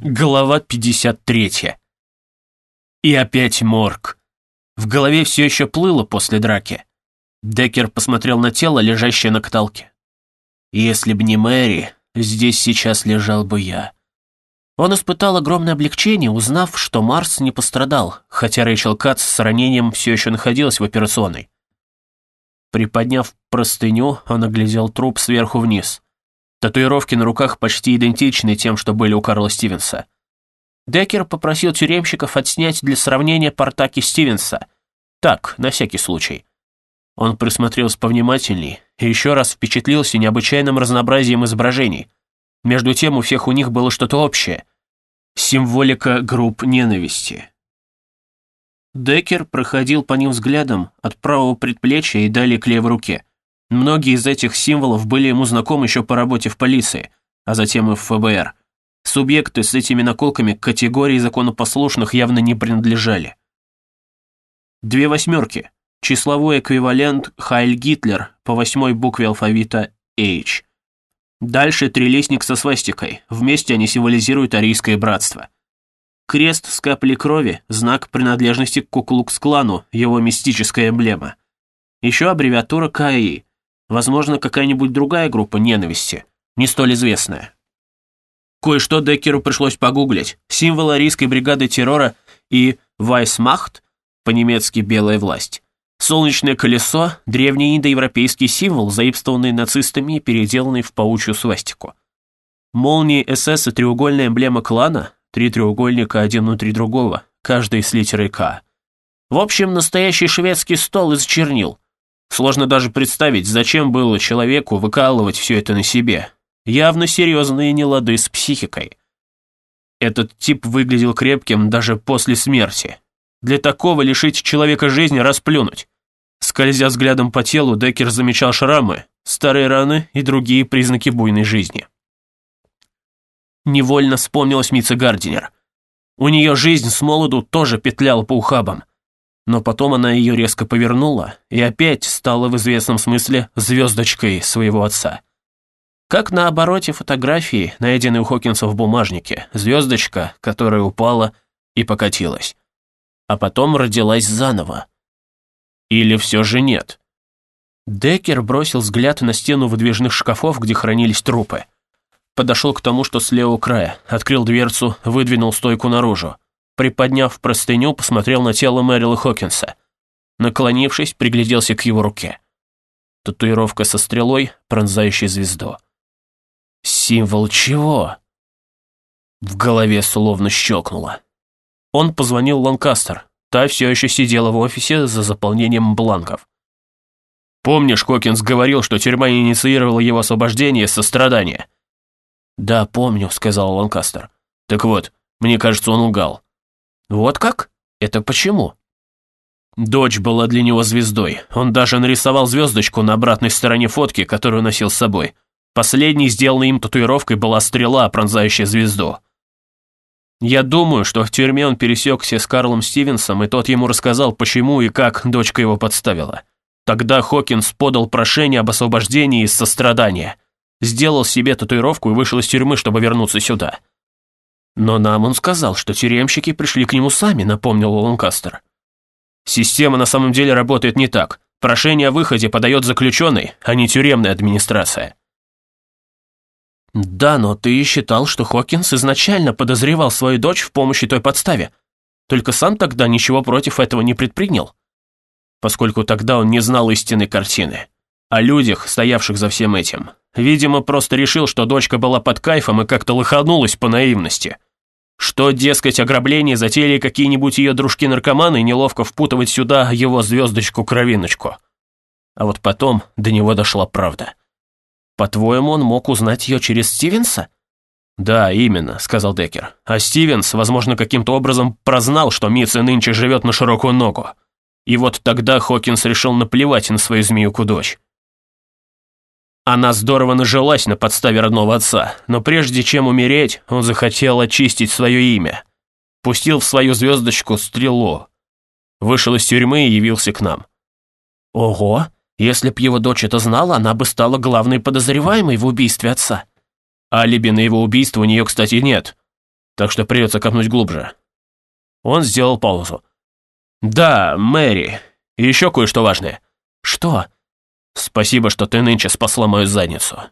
Глава 53. И опять морг. В голове все еще плыло после драки. Деккер посмотрел на тело, лежащее на каталке. «Если б не Мэри, здесь сейчас лежал бы я». Он испытал огромное облегчение, узнав, что Марс не пострадал, хотя Рэйчел Кац с ранением все еще находилась в операционной. Приподняв простыню, он оглядел труп сверху вниз – Татуировки на руках почти идентичны тем, что были у Карла Стивенса. Деккер попросил тюремщиков отснять для сравнения портаки Стивенса. Так, на всякий случай. Он присмотрелся повнимательней и еще раз впечатлился необычайным разнообразием изображений. Между тем у всех у них было что-то общее. Символика групп ненависти. Деккер проходил по ним взглядом от правого предплечья и далее к левой руке. Многие из этих символов были ему знакомы еще по работе в полиции, а затем и в ФБР. Субъекты с этими наколками к категории законопослушных явно не принадлежали. Две восьмерки. Числовой эквивалент Хайль Гитлер по восьмой букве алфавита H. Дальше трилистник со свастикой. Вместе они символизируют арийское братство. Крест с каплей крови – знак принадлежности к Куклукс-клану, его мистическая эмблема. Еще аббревиатура КАИ Возможно, какая-нибудь другая группа ненависти, не столь известная. Кое-что Деккеру пришлось погуглить. Символ арийской бригады террора и «Вайсмахт» по-немецки «белая власть». Солнечное колесо – древний индоевропейский символ, заимствованный нацистами и переделанный в паучью свастику. Молнии СС и треугольная эмблема клана – три треугольника один внутри другого, каждый с литерой «К». В общем, настоящий шведский стол из чернил – Сложно даже представить, зачем было человеку выкалывать все это на себе. Явно серьезные нелады с психикой. Этот тип выглядел крепким даже после смерти. Для такого лишить человека жизни расплюнуть. Скользя взглядом по телу, Деккер замечал шрамы, старые раны и другие признаки буйной жизни. Невольно вспомнилась Митца Гардинер. У нее жизнь с молоду тоже петляла по ухабам но потом она ее резко повернула и опять стала в известном смысле звездочкой своего отца. Как на обороте фотографии, найденной у Хокинса в бумажнике, звездочка, которая упала и покатилась. А потом родилась заново. Или все же нет? Деккер бросил взгляд на стену выдвижных шкафов, где хранились трупы. Подошел к тому, что с левого края, открыл дверцу, выдвинул стойку наружу приподняв простыню, посмотрел на тело Мэрила Хокинса. Наклонившись, пригляделся к его руке. Татуировка со стрелой, пронзающей звезду. Символ чего? В голове словно щелкнуло. Он позвонил Ланкастер. Та все еще сидела в офисе за заполнением бланков. «Помнишь, Хокинс говорил, что тюрьма инициировала его освобождение из сострадания?» «Да, помню», — сказал Ланкастер. «Так вот, мне кажется, он лгал. Вот как? Это почему? Дочь была для него звездой. Он даже нарисовал звездочку на обратной стороне фотки, которую носил с собой. Последней сделанной им татуировкой была стрела, пронзающая звезду. Я думаю, что в тюрьме он пересекся с Карлом Стивенсом, и тот ему рассказал, почему и как дочка его подставила. Тогда Хокинс подал прошение об освобождении из сострадания. Сделал себе татуировку и вышел из тюрьмы, чтобы вернуться сюда. Но нам он сказал, что тюремщики пришли к нему сами, напомнил Ланкастер. Система на самом деле работает не так. Прошение о выходе подает заключенный, а не тюремная администрация. Да, но ты считал, что Хокинс изначально подозревал свою дочь в помощи той подставе. Только сам тогда ничего против этого не предпринял. Поскольку тогда он не знал истинной картины. О людях, стоявших за всем этим. Видимо, просто решил, что дочка была под кайфом и как-то лоханулась по наивности. Что, дескать, ограбление затеяли какие-нибудь ее дружки-наркоманы неловко впутывать сюда его звездочку-кровиночку. А вот потом до него дошла правда. По-твоему, он мог узнать ее через Стивенса? «Да, именно», — сказал Деккер. «А Стивенс, возможно, каким-то образом прознал, что Митца нынче живет на широкую ногу. И вот тогда Хокинс решил наплевать на свою змеюку-дочь. Она здорово нажилась на подставе родного отца, но прежде чем умереть, он захотел очистить свое имя. Пустил в свою звездочку стрелу. Вышел из тюрьмы и явился к нам. Ого, если б его дочь это знала, она бы стала главной подозреваемой в убийстве отца. Алиби на его убийство у нее, кстати, нет. так что придется копнуть глубже. Он сделал паузу. «Да, Мэри, еще кое-что важное». «Что?» «Спасибо, что ты нынче спасла мою задницу».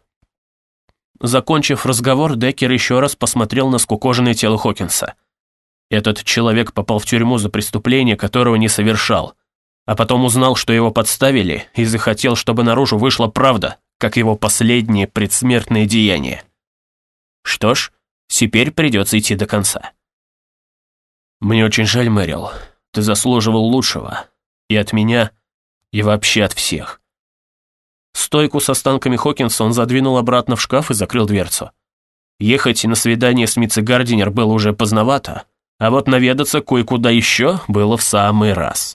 Закончив разговор, Деккер еще раз посмотрел на скукоженное тело Хокинса. Этот человек попал в тюрьму за преступление, которого не совершал, а потом узнал, что его подставили, и захотел, чтобы наружу вышла правда, как его последнее предсмертное деяние. Что ж, теперь придется идти до конца. «Мне очень жаль, Мэрил. Ты заслуживал лучшего. И от меня, и вообще от всех». Стойку с останками Хокинса он задвинул обратно в шкаф и закрыл дверцу. Ехать на свидание с Митцей Гардинер было уже поздновато, а вот наведаться кое-куда еще было в самый раз.